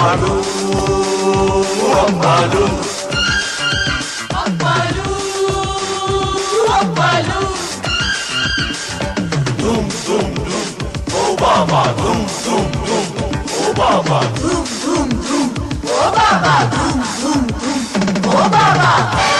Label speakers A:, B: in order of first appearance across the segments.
A: Akbalu, Akbalu. Akbalu, Akbalu. Dum, dum, dum, Obama, dum, dum, dum, Obama. Dum, dum, dum, Obama, dum, dum, dum, Obama.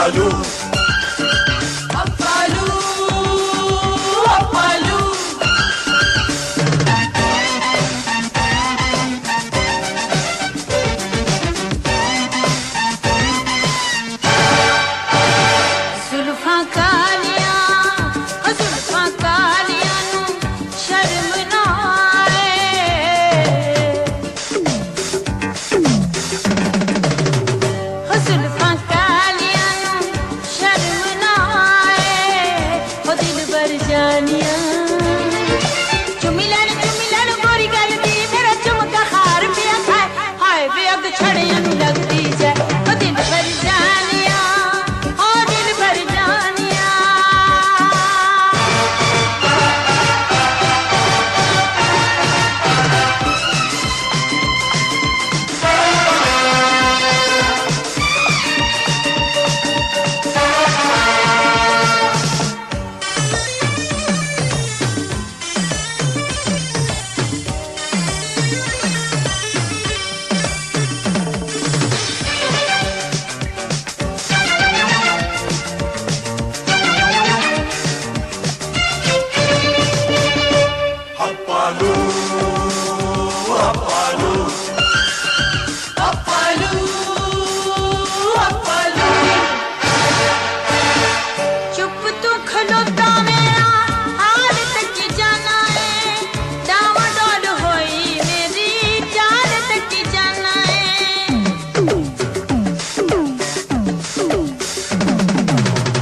A: Maaluf Daniel.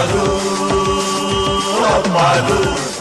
A: Malu, Malu, Malu.